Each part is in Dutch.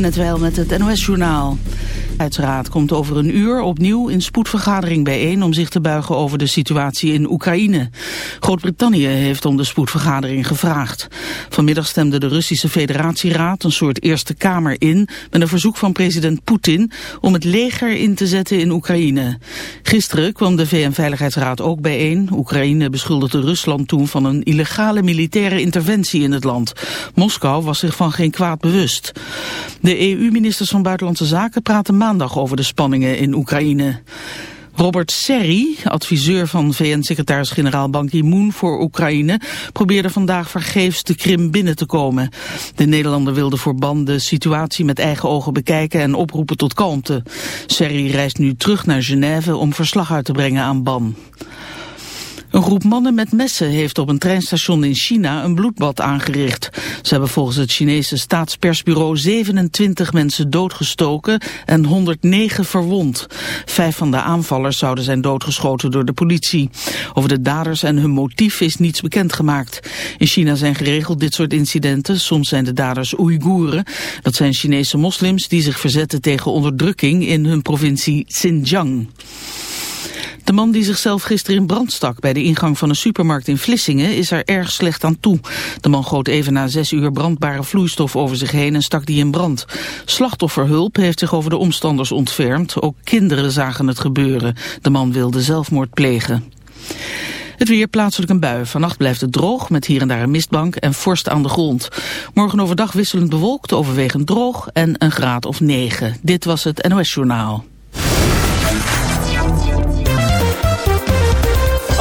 net wel met het NOS-journaal. Veiligheidsraad komt over een uur opnieuw in spoedvergadering bijeen om zich te buigen over de situatie in Oekraïne. Groot-Brittannië heeft om de spoedvergadering gevraagd. Vanmiddag stemde de Russische Federatieraad, een soort Eerste Kamer, in met een verzoek van president Poetin om het leger in te zetten in Oekraïne. Gisteren kwam de VN-veiligheidsraad ook bijeen. Oekraïne beschuldigde Rusland toen van een illegale militaire interventie in het land. Moskou was zich van geen kwaad bewust. De EU-ministers van Buitenlandse Zaken praten maandag over de spanningen in Oekraïne. Robert Serri, adviseur van VN-secretaris-generaal Ban Ki-moon voor Oekraïne, probeerde vandaag vergeefs de Krim binnen te komen. De Nederlander wilde voor Ban de situatie met eigen ogen bekijken en oproepen tot kalmte. Serri reist nu terug naar Genève om verslag uit te brengen aan Ban. Een groep mannen met messen heeft op een treinstation in China een bloedbad aangericht. Ze hebben volgens het Chinese staatspersbureau 27 mensen doodgestoken en 109 verwond. Vijf van de aanvallers zouden zijn doodgeschoten door de politie. Over de daders en hun motief is niets bekendgemaakt. In China zijn geregeld dit soort incidenten. Soms zijn de daders Oeigoeren. Dat zijn Chinese moslims die zich verzetten tegen onderdrukking in hun provincie Xinjiang. De man die zichzelf gisteren in brand stak bij de ingang van een supermarkt in Vlissingen is er erg slecht aan toe. De man goot even na zes uur brandbare vloeistof over zich heen en stak die in brand. Slachtofferhulp heeft zich over de omstanders ontfermd. Ook kinderen zagen het gebeuren. De man wilde zelfmoord plegen. Het weer plaatselijk een bui. Vannacht blijft het droog met hier en daar een mistbank en vorst aan de grond. Morgen overdag wisselend bewolkt, overwegend droog en een graad of 9. Dit was het NOS Journaal.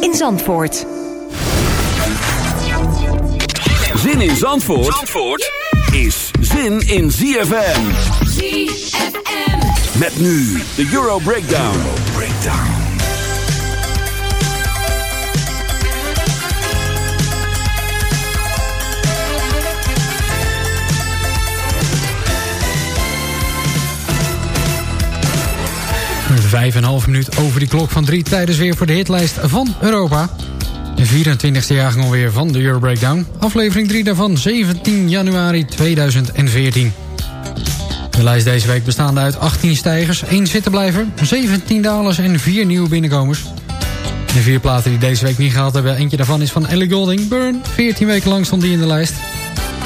in Zandvoort. Zin in Zandvoort, Zandvoort is zin in ZFM. ZFM. Met nu de Euro Breakdown. Breakdown. Vijf en een half minuut over die klok van drie tijdens weer voor de hitlijst van Europa. De 24e jaargang alweer van de Euro Breakdown. Aflevering 3 daarvan 17 januari 2014. De lijst deze week bestaande uit 18 stijgers, 1 zittenblijver, 17 dalers en 4 nieuwe binnenkomers. De vier platen die deze week niet gehaald hebben, eentje daarvan is van Ellie Golding, Burn. 14 weken lang stond die in de lijst.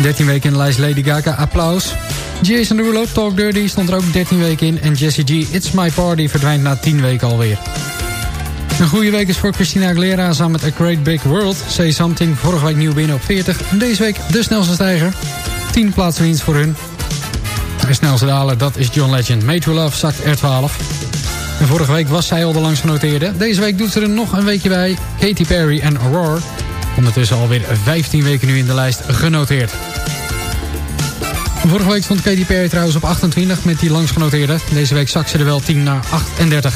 13 weken in de lijst Lady Gaga, Applaus. Jason Derulo, Talk Dirty, stond er ook 13 weken in. En Jessie G, It's My Party, verdwijnt na 10 weken alweer. Een goede week is voor Christina Aguilera samen met A Great Big World. Say Something, vorige week nieuw binnen op 40. En deze week de snelste stijger. 10 plaatsen winst voor hun. De snelste daler, dat is John Legend. Made to Love zakt er 12. En vorige week was zij al de langst genoteerde. Deze week doet ze er nog een weekje bij. Katy Perry en Aurora. Ondertussen alweer 15 weken nu in de lijst genoteerd. Vorige week stond Katy Perry trouwens op 28 met die langsgenoteerde. Deze week zak ze er wel 10 naar 38.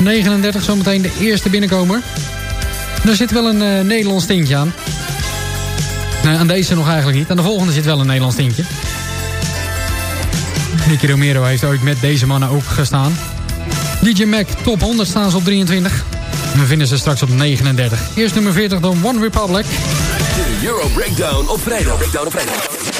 39 zometeen de eerste binnenkomer. Daar zit wel een uh, Nederlands tintje aan. Nee, aan deze nog eigenlijk niet. Aan de volgende zit wel een Nederlands tintje. Nicky Romero heeft ooit met deze mannen ook gestaan. DJ Mac, top 100 staan ze op 23. We vinden ze straks op 39. Eerst nummer 40, dan One Republic. Euro Breakdown op vrijdag. Breakdown op vrijdag.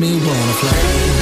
me wanna fly.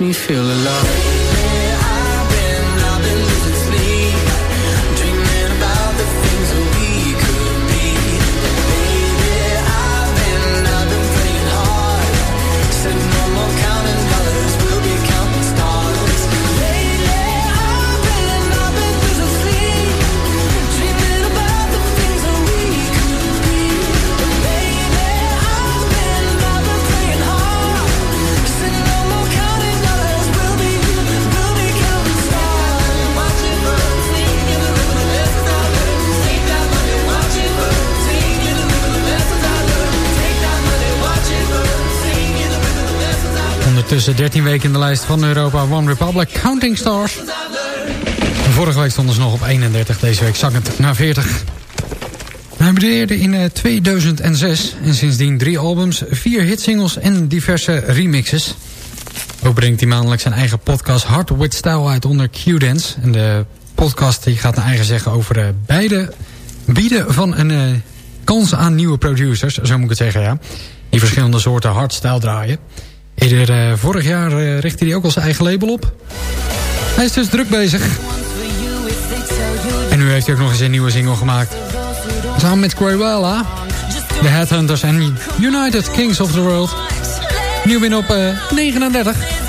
makes me feel alive. ze 13 weken in de lijst van Europa One Republic Counting Stars. Vorige week stonden ze nog op 31, deze week zakkend naar 40. Hij debuteerde in eh, 2006 en sindsdien drie albums, vier hitsingles en diverse remixes. Ook brengt hij maandelijks zijn eigen podcast Hard With Style uit onder Q-Dance. En de podcast die gaat naar eigen zeggen over eh, beide bieden van een eh, kans aan nieuwe producers, zo moet ik het zeggen, ja. Die verschillende soorten hardstyle draaien. Eerder eh, vorig jaar eh, richtte hij ook al zijn eigen label op. Hij is dus druk bezig. En nu heeft hij ook nog eens een nieuwe single gemaakt. Samen met Crayola, The Headhunters en United Kings of the World. Nieuw win op eh, 39.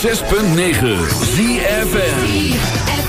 106.9 ZFN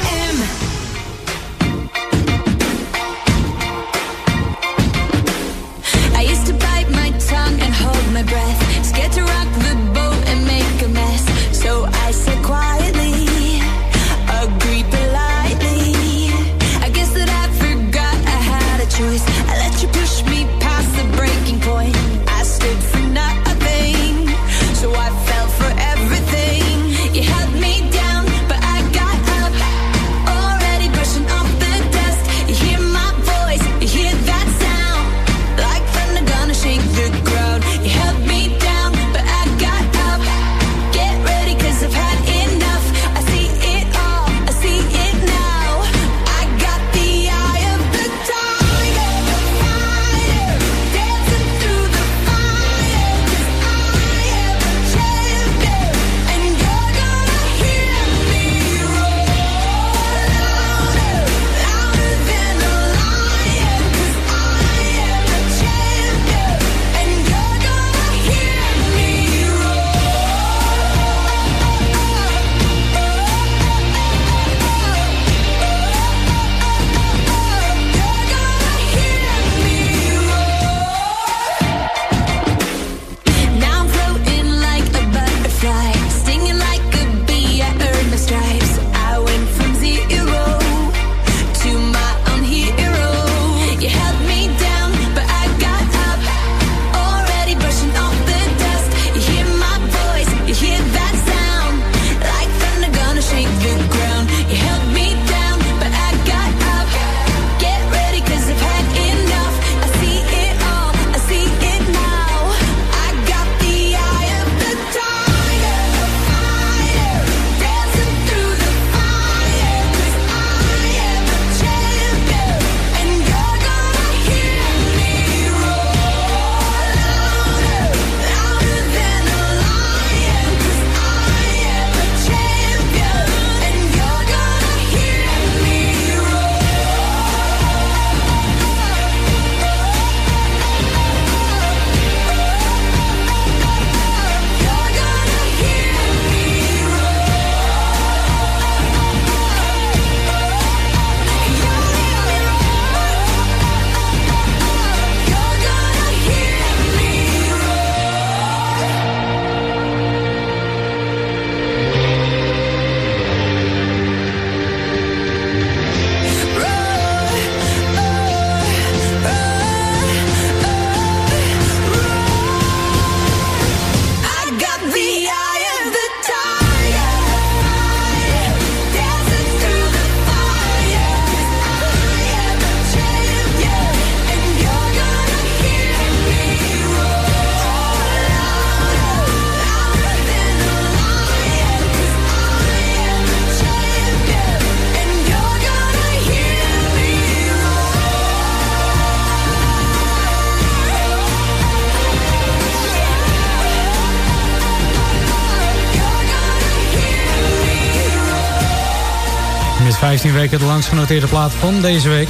de langst genoteerde plaat van deze week.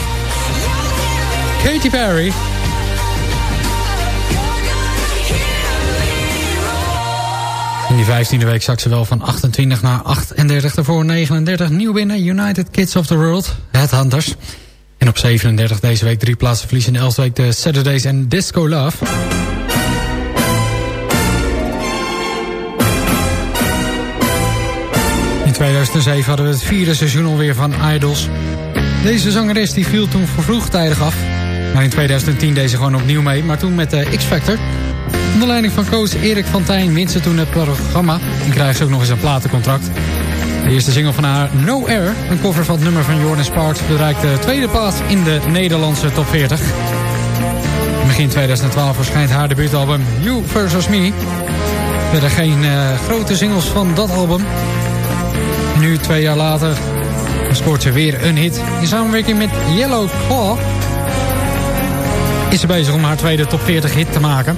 Katy Perry. In die 15e week zak ze wel van 28 naar 38 voor 39. Nieuw binnen United Kids of the World, Headhunters. En op 37 deze week drie plaatsen verliezen in de 11e week de Saturdays en Disco Love. 2007 hadden we het vierde seizoen alweer van Idols. Deze zangeres die viel toen vroegtijdig af. Maar in 2010 deed ze gewoon opnieuw mee, maar toen met de X-Factor. Onder leiding van coach Erik van Tijn wint ze toen het programma... en krijgt ze ook nog eens een platencontract. De eerste single van haar No Air, een cover van het nummer van Jordan Sparks... bereikt de tweede plaats in de Nederlandse top 40. Begin 2012 verschijnt haar debuutalbum You vs. Me. Verder geen uh, grote singles van dat album. Nu, twee jaar later, scoort ze weer een hit... in samenwerking met Yellow Claw... is ze bezig om haar tweede top 40 hit te maken...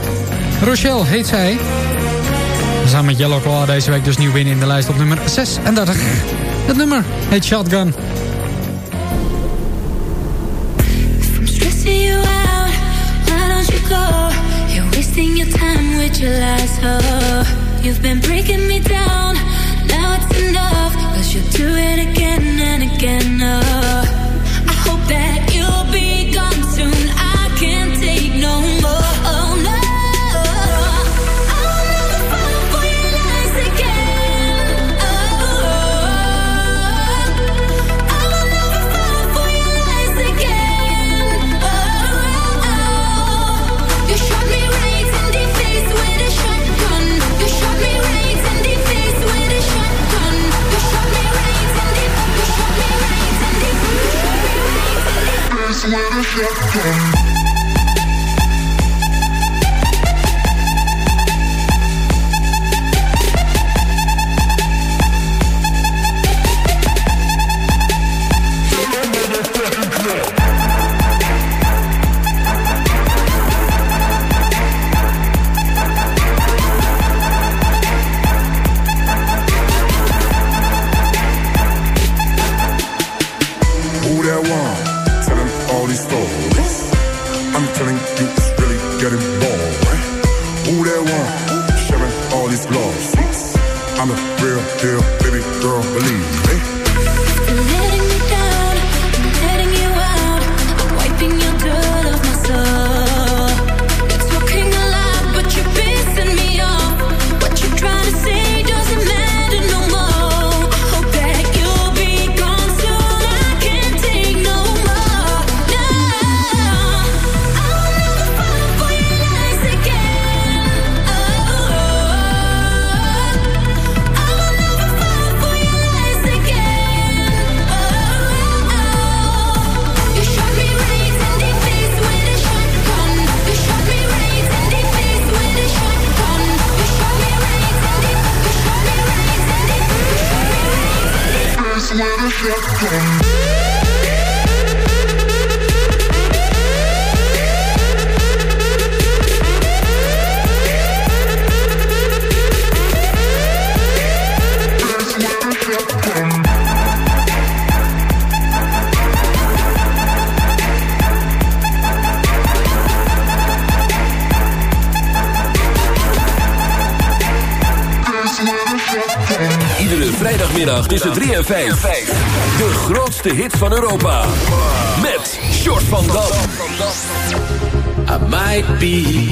Rochelle heet zij. Samen met Yellow Claw deze week dus nieuw binnen in de lijst op nummer 36. Het nummer heet Shotgun. Wasting your time with your lies, oh. You've been breaking me down, enough. Cause you do it again and again, oh. A Iedere vrijdagmiddag tussen 3 en 5. De grootste hits van Europa. Met Short van Dam. I might be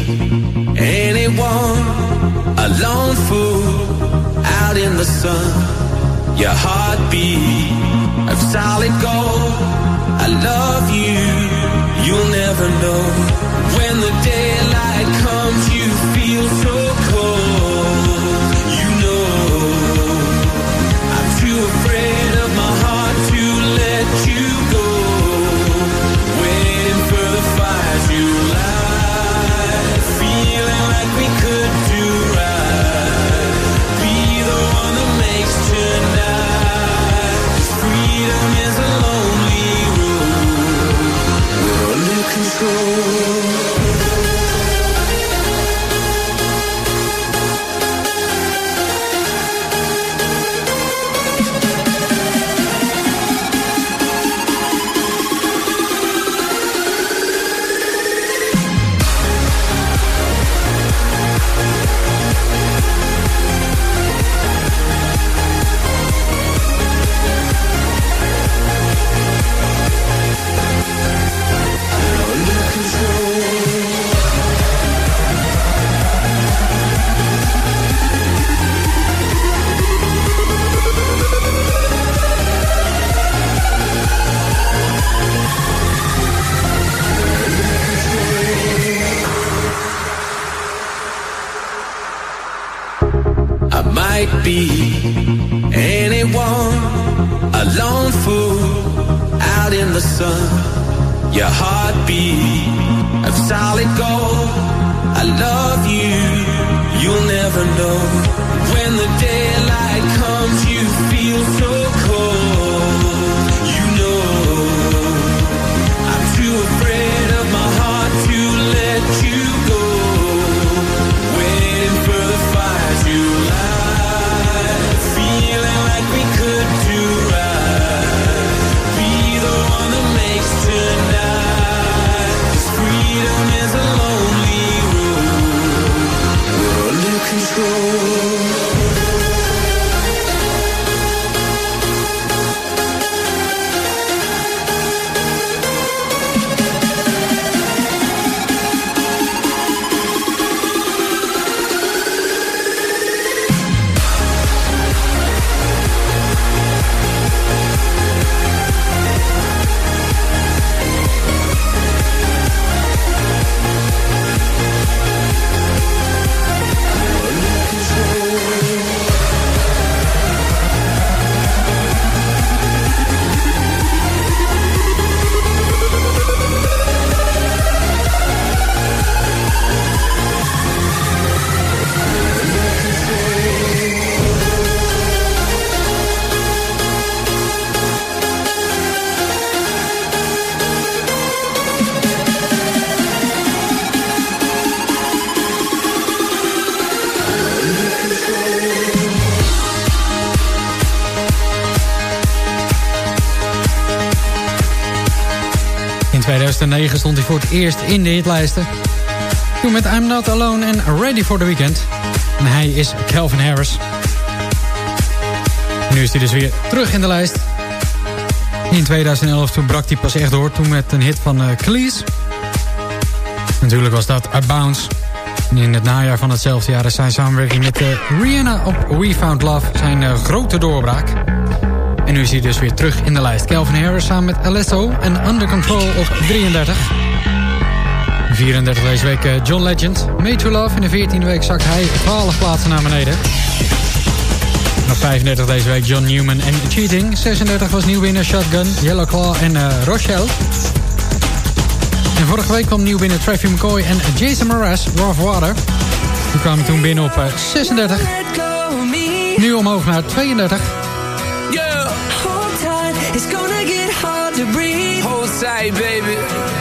anyone, a lone fool out in the sun. Your heartbeat of solid gold. I love you, you'll never know. When the daylight comes, you feel so anyone, a lone fool out in the sun. Your heartbeat of solid gold. I love you, you'll never know. When the daylight 2009 stond hij voor het eerst in de hitlijsten. Toen met I'm Not Alone en Ready for the Weekend. En hij is Calvin Harris. Nu is hij dus weer terug in de lijst. In 2011 toen brak hij pas echt door. Toen met een hit van uh. Natuurlijk was dat A Bounce. In het najaar van hetzelfde jaar is zijn samenwerking met uh, Rihanna op We Found Love zijn uh, grote doorbraak. En nu is hij dus weer terug in de lijst. Calvin Harris samen met Alesso en Under Control op 33. 34 deze week uh, John Legend. Made to Love. In de 14e week zakt hij 12 plaatsen naar beneden. Op 35 deze week John Newman en Cheating. 36 was nieuw binnen Shotgun, Yellow Claw en uh, Rochelle. En vorige week kwam nieuw binnen Traffy McCoy en Jason Mraz, Rough Water. Die kwamen toen binnen op uh, 36. Nu omhoog naar 32. Get hard to breathe. Hold tight, baby.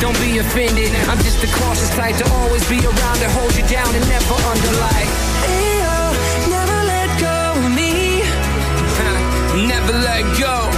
Don't be offended, I'm just the cautious type to always be around to hold you down and never underlie. Hey, oh, never let go of me. Never let go.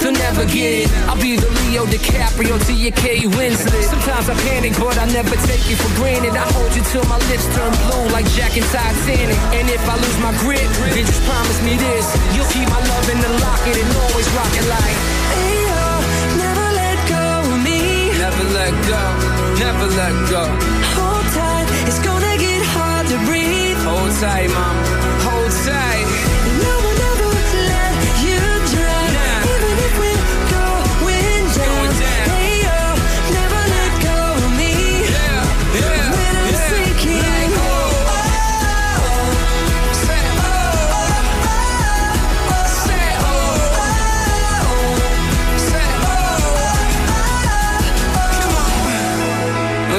so never get it. I'll be the Leo DiCaprio to your Kate Winslet. Sometimes I panic, but I never take you for granted. I hold you till my lips turn blue like Jack and Titanic. And if I lose my grip, then just promise me this. You'll keep my love in the locket and always rock it like. Oh, never let go of me. Never let go, never let go. Hold tight, it's gonna get hard to breathe. Hold tight, mama,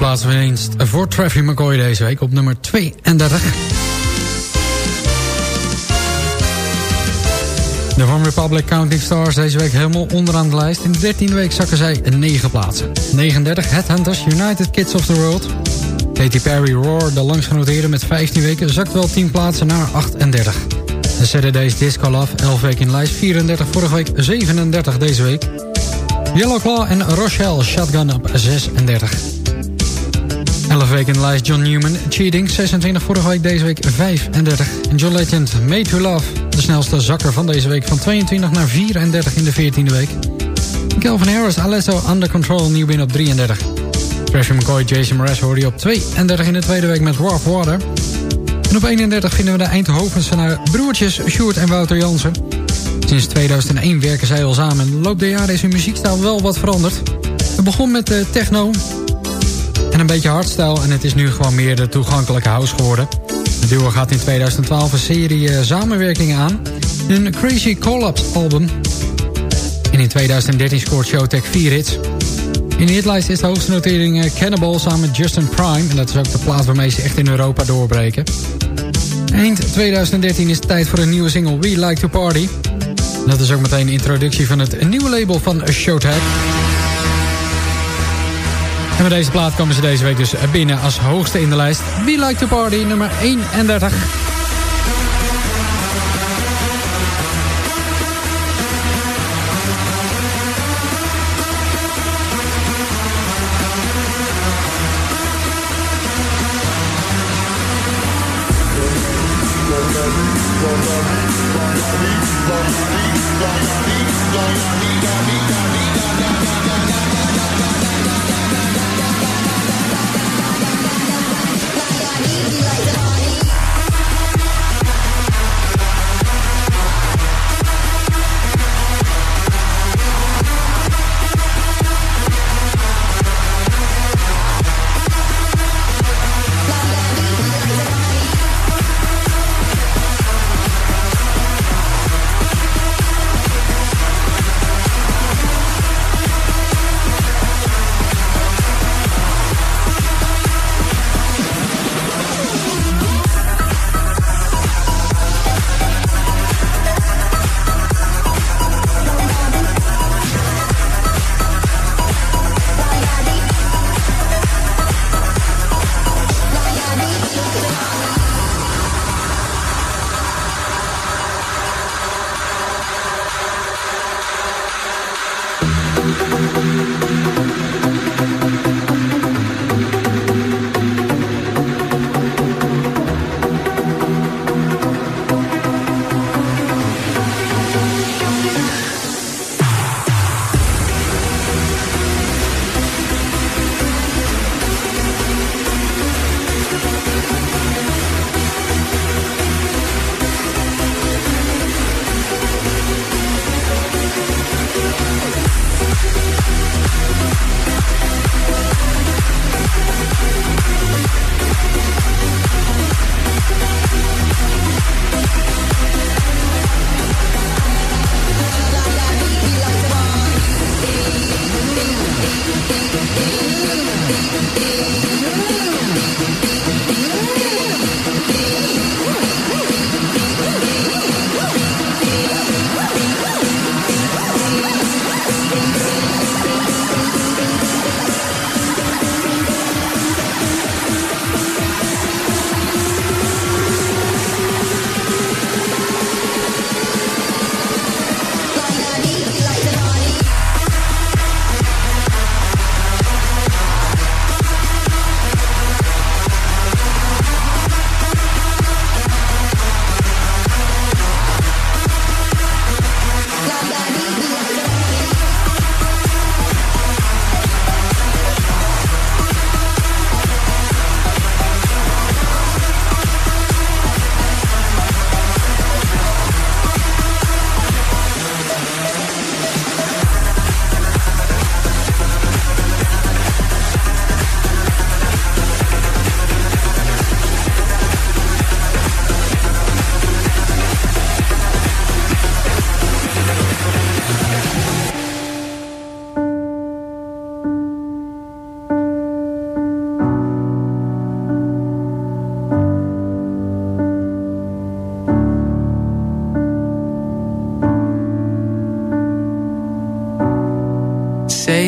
Vier plaatsen winst voor Traffy McCoy deze week op nummer 32. De One Republic Counting Stars deze week helemaal onderaan de lijst. In de 13e week zakken zij 9 plaatsen. 39 Headhunters United Kids of the World. Katy Perry Roar, de langst genoteerde met 15 weken, zakt wel 10 plaatsen naar 38. De Saturdays Disco Love, 11 weken in lijst, 34 vorige week, 37 deze week. Yellow Claw en Rochelle Shotgun op 36. 11 weken in lijst John Newman, Cheating, 26 vorige week, deze week 35. En John Legend, Made to Love, de snelste zakker van deze week... van 22 naar 34 in de 14e week. Calvin Harris, Alesso, Under Control, nieuw binnen op 33. Trashy McCoy, Jason Mraz hoorde je op 32 in de tweede week met Rough Water. En op 31 vinden we de Eindhovense broertjes Sjoerd en Wouter Jansen. Sinds 2001 werken zij al samen en de loop der jaren is hun muziekstijl wel wat veranderd. Het begon met de techno en een beetje hardstyle en het is nu gewoon meer de toegankelijke house geworden. De duo gaat in 2012 een serie eh, samenwerkingen aan. Een Crazy Collapse album. En in 2013 scoort Showtek 4 hits. In de hitlijst is de hoogste notering eh, Cannibal samen met Justin Prime. En dat is ook de plaats waarmee ze echt in Europa doorbreken. Eind 2013 is het tijd voor een nieuwe single We Like to Party. Dat is ook meteen de introductie van het nieuwe label van Showtek. En met deze plaat komen ze deze week dus binnen als hoogste in de lijst. We Like to Party, nummer 31.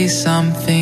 Say something,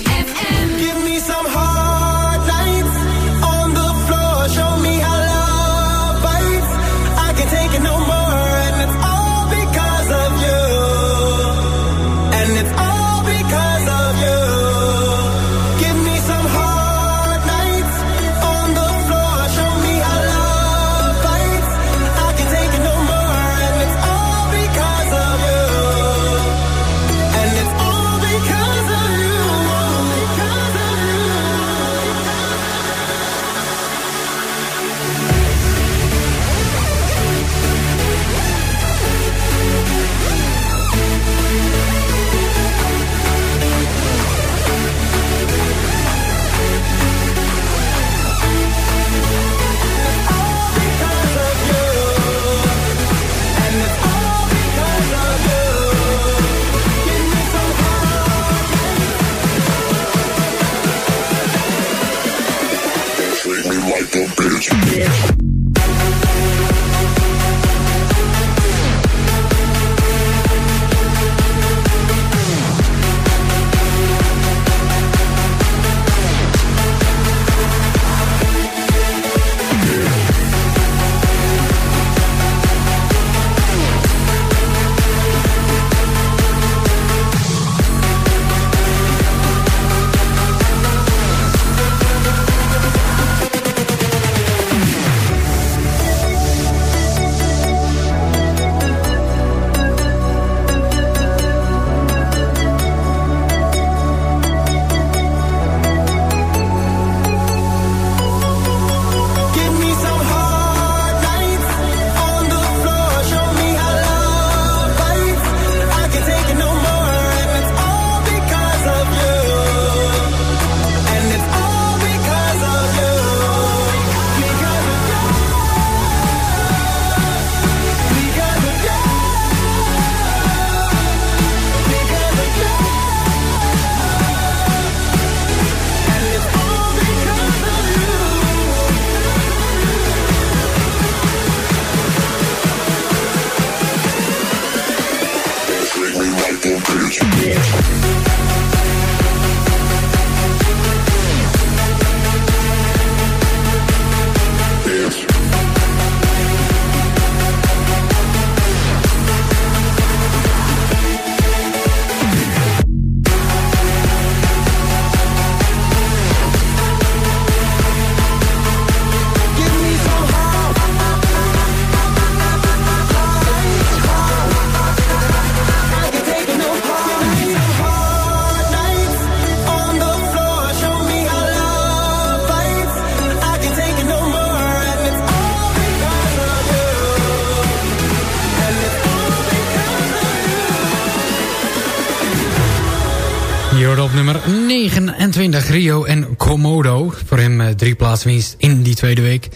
drie plaatsen winst in die tweede week.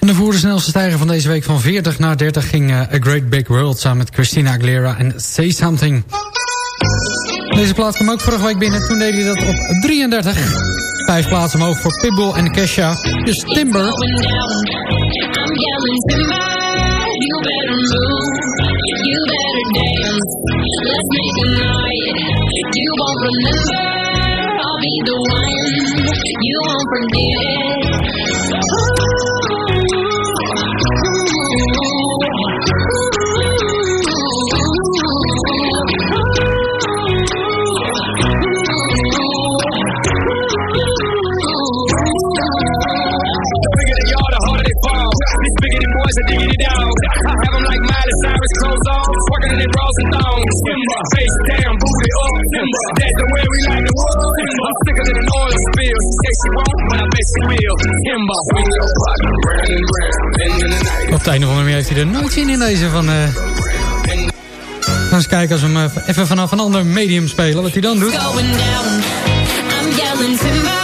En de de snelste stijger van deze week van 40 naar 30 ging uh, A Great Big World... samen met Christina Aguilera en Say Something. Deze plaats kwam ook vorige week binnen. Toen deden hij dat op 33. Vijf plaatsen omhoog voor Pitbull en Kesha. Dus Timber. You won't remember, I'll be the one You won't forget Face down, booty oil Op het einde van de heeft hij er nooit in deze van... Uh... Gaan eens kijken als we hem eh, even vanaf een ander medium spelen, wat hij dan doet. Going down, I'm.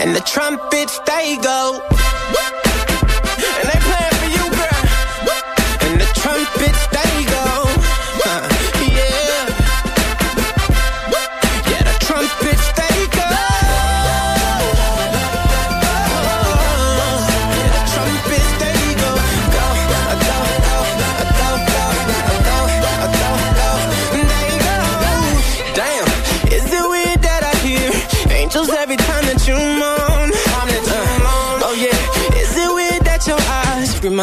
And the trumpets, they go. And they playing for you, girl. And the trumpets,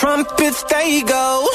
trumpets they go.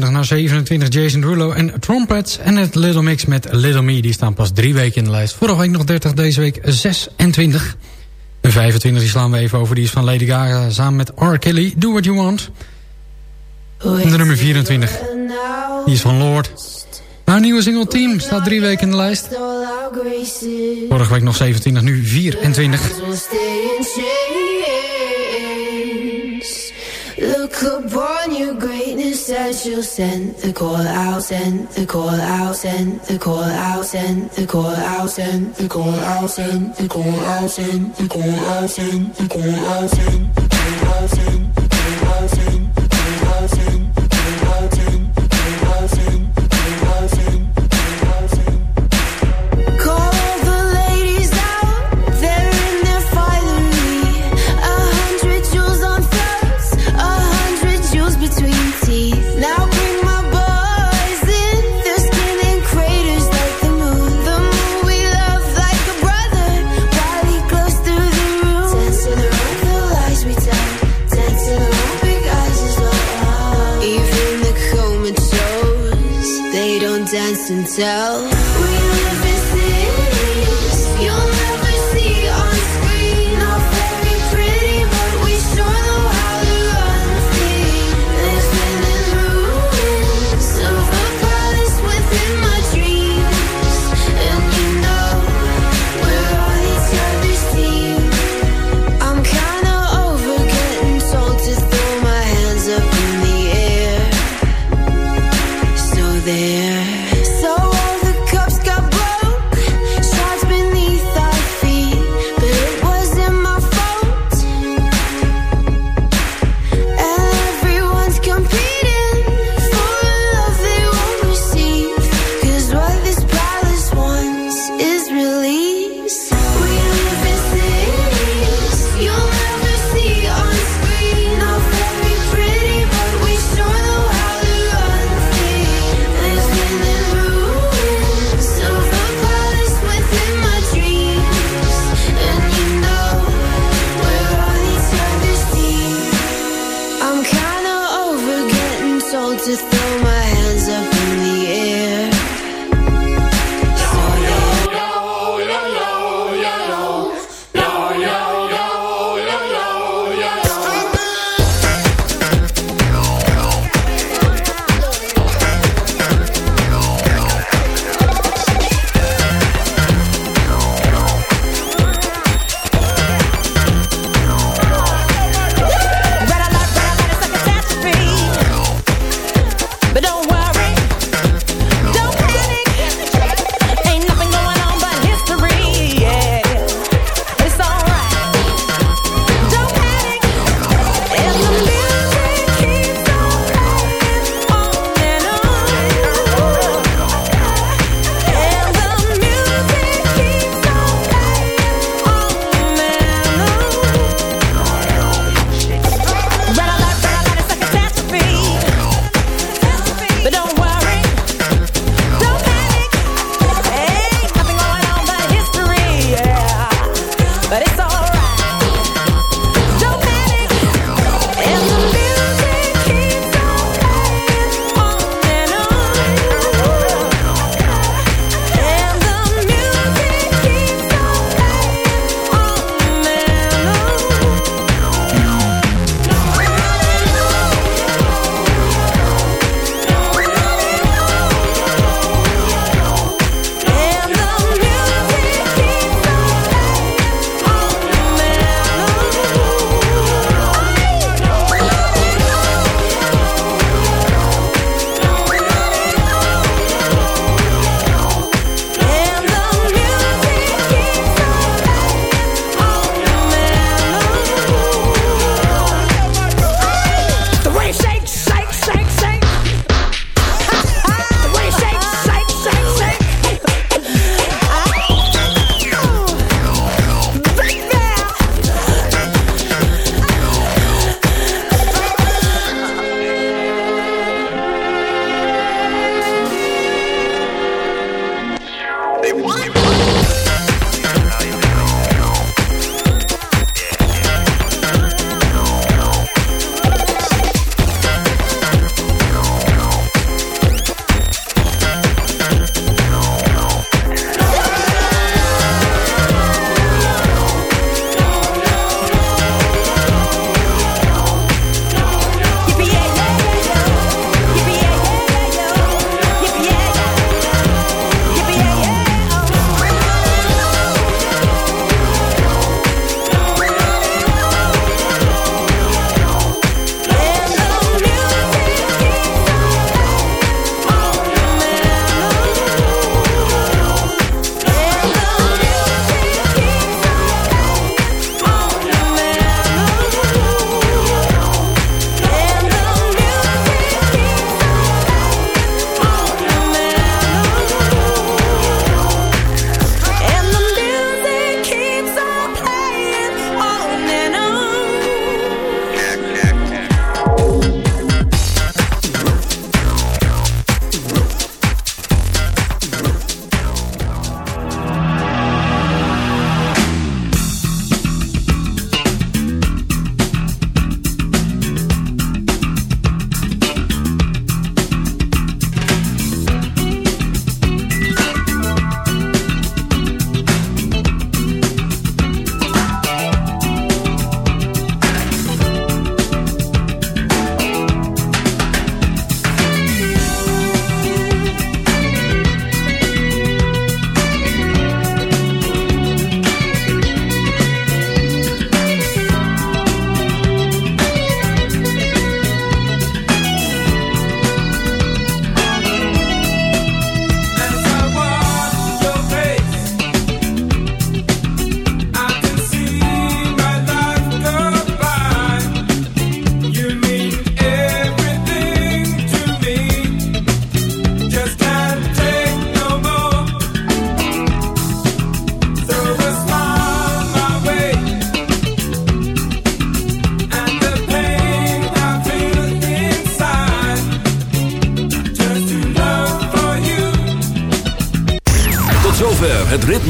26 naar 27 Jason Rulo en Trumpets. En het Little Mix met Little Me. Die staan pas drie weken in de lijst. Vorige week nog 30, deze week 26. De 25 die slaan we even over. Die is van Lady Gaga samen met R. Kelly. Do What You Want. En de nummer 24. Die is van Lord. Haar nieuwe single Team staat drie weken in de lijst. Vorige week nog 27, nu 24. Look upon your greatness as you send the call out, send the call out, send the call out, send the call out, send the call out, send the call out, send the call out, send the call out, send the call out, send the call out, send the call out, send yourself